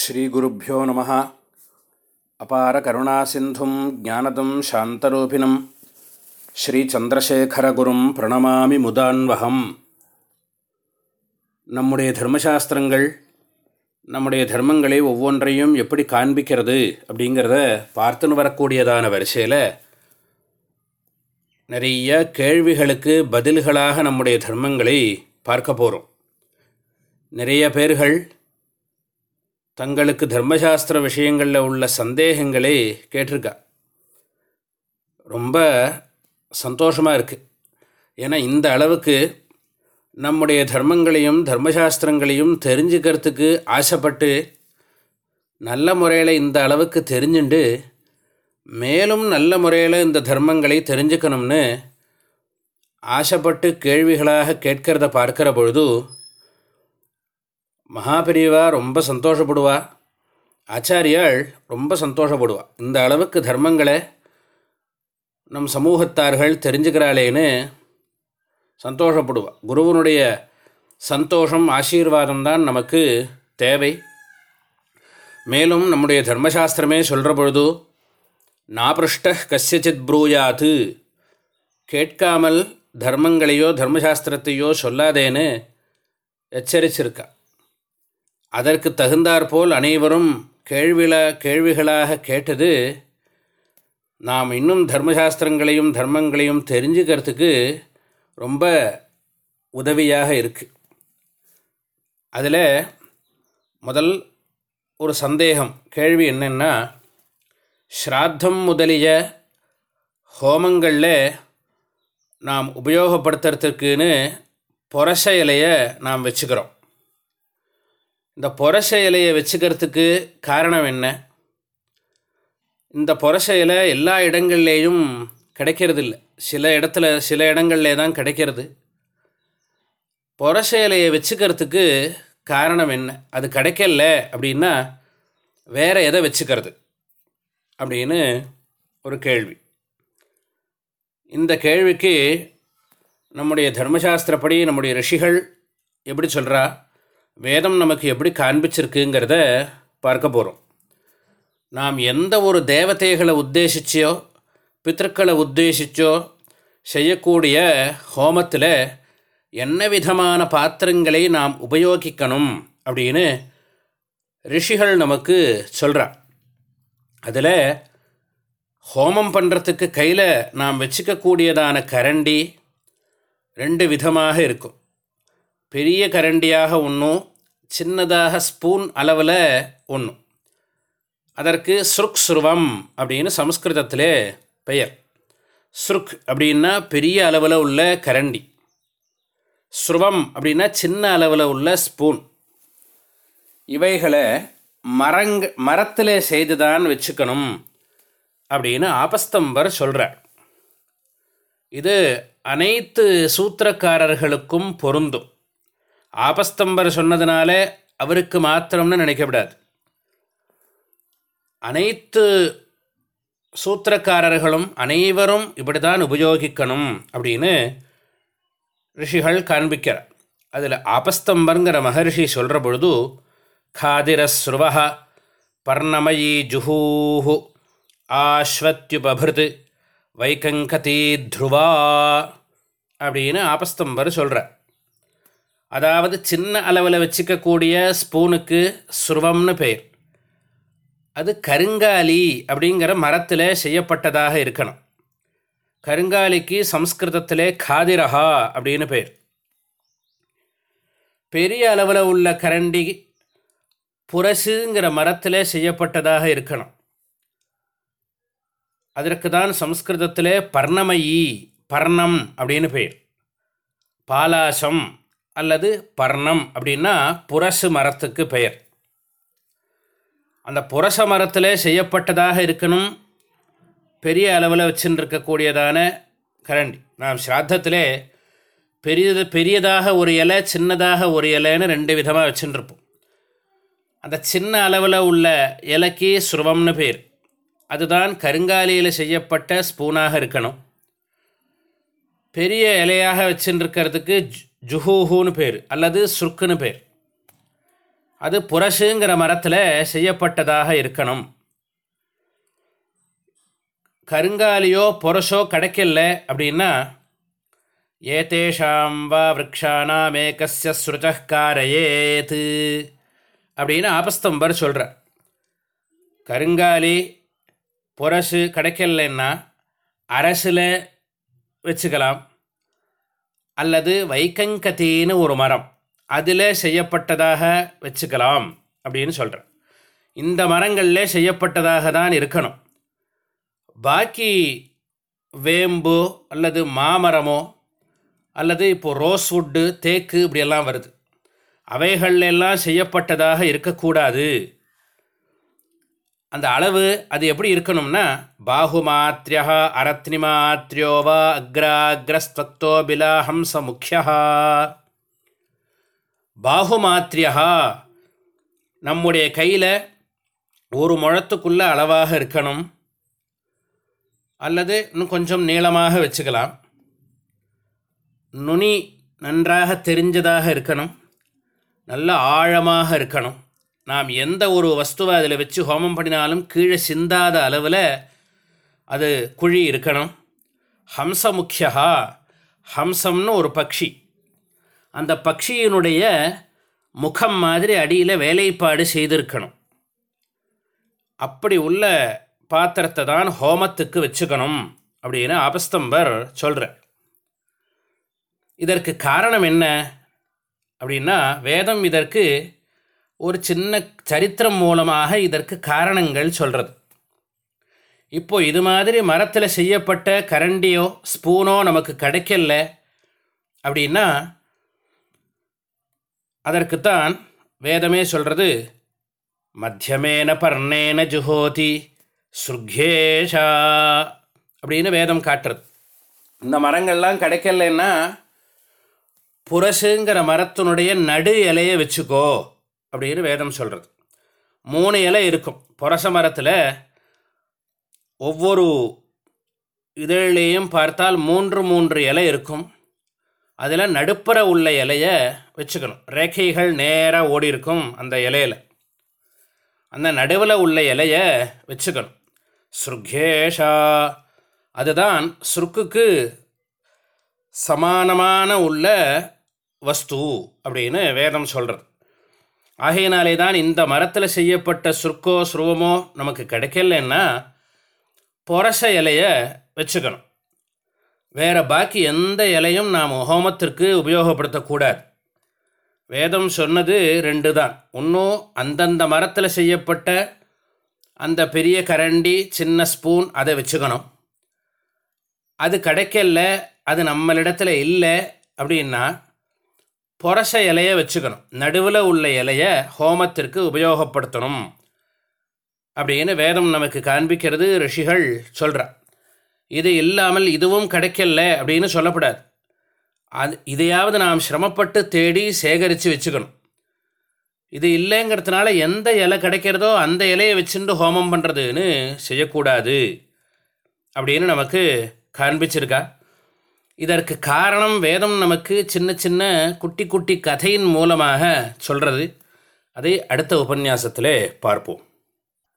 ஸ்ரீகுருப்போ நம. அபார கருணாசிந்தும் ஜானதம் சாந்தரூபிணம். ஸ்ரீச்சந்திரசேகரகுரும் பிரணமாமி முதான்வகம். நம்முடைய தர்மசாஸ்திரங்கள் நம்முடைய தர்மங்களை ஒவ்வொன்றையும் எப்படி காண்பிக்கிறது அப்படிங்கிறத பார்த்துன்னு வரக்கூடியதான வரிசையில் நிறைய கேள்விகளுக்கு பதில்களாக நம்முடைய தர்மங்களை பார்க்க போகிறோம் நிறைய பேர்கள் தங்களுக்கு தர்மசாஸ்திர விஷயங்களில் உள்ள சந்தேகங்களே கேட்டிருக்கா. ரொம்ப சந்தோஷமாக இருக்குது ஏன்னா இந்த அளவுக்கு நம்முடைய தர்மங்களையும் தர்மசாஸ்திரங்களையும் தெரிஞ்சுக்கிறதுக்கு ஆசைப்பட்டு நல்ல முறையில் இந்த அளவுக்கு தெரிஞ்சுண்டு மேலும் நல்ல முறையில் இந்த தர்மங்களை தெரிஞ்சுக்கணும்னு ஆசைப்பட்டு கேள்விகளாக கேட்கிறத பார்க்கிற பொழுது மகாபிரிவா ரொம்ப சந்தோஷப்படுவா. ஆச்சாரியாள் ரொம்ப சந்தோஷப்படுவா. இந்த அளவுக்கு தர்மங்களை நம் சமூகத்தார்கள் தெரிஞ்சுக்கிறாளேன்னு சந்தோஷப்படுவா. குருவனுடைய சந்தோஷம் ஆசீர்வாதம் தான் நமக்கு தேவை. மேலும் நம்முடைய தர்மசாஸ்திரமே சொல்கிற பொழுது நாபிருஷ்ட கசியச்சித் ப்ரூயாத்து. கேட்காமல் தர்மங்களையோ தர்மசாஸ்திரத்தையோ சொல்லாதேன்னு எச்சரிச்சிருக்கா. அதற்கு தகுந்தாற்போல் அனைவரும் கேள்வில கேள்விகளாக கேட்டது நாம் இன்னும் தர்மசாஸ்திரங்களையும் தர்மங்களையும் தெரிஞ்சுக்கிறதுக்கு ரொம்ப உதவியாக இருக்குது அதில் முதல் ஒரு சந்தேகம் கேள்வி என்னென்னா ஸ்ராத்தம் முதலிய ஹோமங்களில் நாம் உபயோகப்படுத்துறதுக்குன்னு புரச இலையை நாம் வச்சுக்கிறோம். இந்த புரச இலையை வச்சுக்கிறதுக்கு காரணம் என்ன? இந்த புரச இலை எல்லா இடங்கள்லேயும் கிடைக்கிறது இல்லை சில இடத்துல சில இடங்கள்லே தான் கிடைக்கிறது. புரச இலையை வச்சுக்கிறதுக்கு காரணம் என்ன? அது கிடைக்கல அப்படின்னா வேறு எதை வச்சுக்கிறது? அப்படின்னு ஒரு கேள்வி. இந்த கேள்விக்கு நம்முடைய தர்மசாஸ்திரப்படி நம்முடைய ரிஷிகள் எப்படி சொல்கிறா வேதம் நமக்கு எப்படி காண்பிச்சிருக்குங்கிறத பார்க்க போகிறோம் நாம் எந்த ஒரு தேவதைகளை உத்தேசிச்சோ பித்தர்களை உத்தேசிச்சோ செய்யக்கூடிய ஹோமத்தில் என்ன விதமான பாத்திரங்களை நாம் உபயோகிக்கணும் அப்படின்னு ரிஷிகள் நமக்கு சொல்கிறா அதில் ஹோமம் பண்ணுறதுக்கு கையில் நாம் வச்சுக்கக்கூடியதான கரண்டி ரெண்டு விதமாக இருக்கும். பெரிய கரண்டியாக ஒன்றும் சின்னதாக ஸ்பூன் அளவில் ஒன்றும் அதற்கு ஸ்ருக் ஸ்ருவம் அப்படின்னு சமஸ்கிருதத்தில் பெயர். ஸ்ருக் அப்படின்னா பெரிய அளவில் உள்ள கரண்டி. ஸ்ருவம் அப்படின்னா சின்ன அளவில் உள்ள ஸ்பூன். இவைகளை மரங் மரத்தில் செய்து தான் வச்சுக்கணும் அப்படின்னு ஆபஸ்தம்பர் சொல்கிறார் இது அனைத்து சூத்திரக்காரர்களுக்கும் பொருந்தும். ஆபஸ்தம்பர் சொன்னதுனால அவருக்கு மாத்திரம்னு நினைக்கப்படாது. அனைத்து சூத்திரக்காரர்களும் அனைவரும் இப்படி தான் உபயோகிக்கணும் அப்படின்னு ரிஷிகள் காண்பிக்கிறார். அதில் ஆபஸ்தம்பருங்கிற மகர்ஷி சொல்கிற பொழுது காதிரஸ்ருவ பர்ணமயி ஜுஹூஹு ஆஸ்வத்யுபபிருத் வைகங்கதீ த்ருவா அப்படின்னு ஆபஸ்தம்பர் சொல்கிறார் அதாவது சின்ன அளவில் வச்சுக்கக்கூடிய ஸ்பூனுக்கு சுருவம்னு பெயர் அது கருங்காலி அப்படிங்கிற மரத்தில் செய்யப்பட்டதாக இருக்கணும். கருங்காலிக்கு சம்ஸ்கிருதத்திலே காதிரஹா அப்படின்னு பெயர் பெரிய அளவில் உள்ள கரண்டி புரசுங்கிற மரத்தில் செய்யப்பட்டதாக இருக்கணும். அதற்கு தான் சம்ஸ்கிருதத்தில் பர்ணமயி பர்ணம் அப்படின்னு பெயர் பாலாசம் அல்லது பர்ணம் அப்படின்னா புரசு மரத்துக்கு பெயர். அந்த புரச மரத்தில் செய்யப்பட்டதாக இருக்கணும் பெரிய அளவில் வச்சுருக்கக்கூடியதான கரண்டி. நாம் ஸ்ராத்தத்திலே பெரியது பெரியதாக ஒரு இலை சின்னதாக ஒரு இலைன்னு ரெண்டு விதமாக வச்சுருப்போம் அந்த சின்ன அளவில் உள்ள இலைக்கு சுருவம்னு பேர். அதுதான் கருங்காலியில் செய்யப்பட்ட ஸ்பூனாக இருக்கணும். பெரிய இலையாக வச்சுருக்கிறதுக்கு ஜுஹூஹூன்னு பேர் அல்லது சுருக்குன்னு பேர். அது புரசுங்கிற மரத்தில் செய்யப்பட்டதாக இருக்கணும். கருங்காலியோ புரஷோ கிடைக்கல அப்படின்னா ஏதேஷாம் வா விரக்ஷானாம் ஏகசிய ஸ்ருதக்காரையேத்து அப்படின்னு ஆபஸ்தம்பர் சொல்கிறார் கருங்காலி புரசு கிடைக்கலன்னா அரசில் வச்சுக்கலாம். அல்லது வைக்கங்கத்தின்னு ஒரு மரம் அதில் செய்யப்பட்டதாக வச்சுக்கலாம் அப்படின்னு சொல்கிறேன் இந்த மரங்களில் செய்யப்பட்டதாக தான் இருக்கணும். பாக்கி வேம்பு அல்லது மாமரமோ அல்லது இப்போது ரோஸ்வுட்டு தேக்கு இப்படியெல்லாம் வருது. அவைகள் எல்லாம் செய்யப்பட்டதாக இருக்கக்கூடாது. அந்த அளவு அது எப்படி இருக்கணும்னா பாகுமாத்ரியா அரத்னிமாத்ரியோவா அக்ராக்ரஸ்வக்தோ பிலா ஹம்ச முக்கியா பாகுமாத்ரியா நம்முடைய கையில் ஒரு முழத்துக்குள்ள அளவாக இருக்கணும். அல்லது இன்னும் கொஞ்சம் நீளமாக வச்சுக்கலாம். நுனி நன்றாக தெரிஞ்சதாக இருக்கணும். நல்ல ஆழமாக இருக்கணும். நாம் எந்த ஒரு வஸ்துவை அதில் வச்சு ஹோமம் பண்ணினாலும் கீழே சிந்தாத அளவில் அது குழி இருக்கணும். ஹம்சமுக்கியா ஹம்சம்னு ஒரு பக்ஷி. அந்த பக்ஷியினுடைய முகம் மாதிரி அடியில் வேலைப்பாடு செய்திருக்கணும். அப்படி உள்ள பாத்திரத்தை தான் ஹோமத்துக்கு வச்சுக்கணும் அப்படின்னு அபஸ்தம்பர் சொல்கிறார் இதற்கு காரணம் என்ன அப்படின்னா வேதம் இதற்கு ஒரு சின்ன சரித்திரம் மூலமாக இதற்கு காரணங்கள் சொல்கிறது இப்போது இது மாதிரி மரத்தில் செய்யப்பட்ட கரண்டியோ ஸ்பூனோ நமக்கு கிடைக்கல அப்படின்னா அதற்குத்தான் வேதமே சொல்கிறது மத்தியமேன பர்ணேன ஜுஹோதி சுர்கேஷா அப்படின்னு வேதம் காட்டுறது. இந்த மரங்கள்லாம் கிடைக்கலன்னா புரசுங்கிற மரத்தினுடைய நடு இலையை வச்சுக்கோ. அப்படின்னு வேதம் சொல்கிறது மூணு இலை இருக்கும். புரச மரத்தில் ஒவ்வொரு இதழிலையும் பார்த்தால் மூன்று மூன்று இலை இருக்கும். அதில் நடுப்புற உள்ள இலையை வச்சுக்கணும். ரேகைகள் நேராக ஓடி இருக்கும் அந்த இலையில். அந்த நடுவில் உள்ள இலையை வச்சுக்கணும். ஸ்ருகேஷா அதுதான் சுருக்குக்கு சமானமான உள்ள வஸ்து அப்படின்னு வேதம் சொல்கிறது ஆகையினாலே தான் இந்த மரத்தில் செய்யப்பட்ட சுருக்கோ சுருவமோ நமக்கு கிடைக்கலன்னா பொரச இலையை வச்சுக்கணும். வேறு பாக்கி எந்த இலையும் நாம் ஹோமத்திற்கு உபயோகப்படுத்தக்கூடாது. வேதம் சொன்னது ரெண்டு தான் இன்னும் அந்தந்த மரத்தில் செய்யப்பட்ட அந்த பெரிய கரண்டி சின்ன ஸ்பூன் அதை வச்சுக்கணும். அது கிடைக்கல அது நம்மளிடத்தில் இல்லை அப்படின்னா புரச இலையை வச்சுக்கணும். நடுவில் உள்ள இலையை ஹோமத்திற்கு உபயோகப்படுத்தணும். அப்படின்னு வேதம் நமக்கு காண்பிக்கிறது ரிஷிகள் சொல்கிறா இது இல்லாமல் இதுவும் கிடைக்கல அப்படின்னு சொல்லப்படாது. அது இதையாவது நாம் சிரமப்பட்டு தேடி சேகரித்து வச்சுக்கணும். இது இல்லைங்கிறதுனால எந்த இலை கிடைக்கிறதோ அந்த இலையை வச்சுட்டு ஹோமம் பண்ணுறதுன்னு செய்யக்கூடாது. அப்படின்னு நமக்கு காண்பிச்சிருக்கா. இதற்கு காரணம் வேதம் நமக்கு சின்ன சின்ன குட்டி குட்டி கதையின் மூலமாக சொல்கிறது அதை அடுத்த உபன்யாசத்தில் பார்ப்போம்.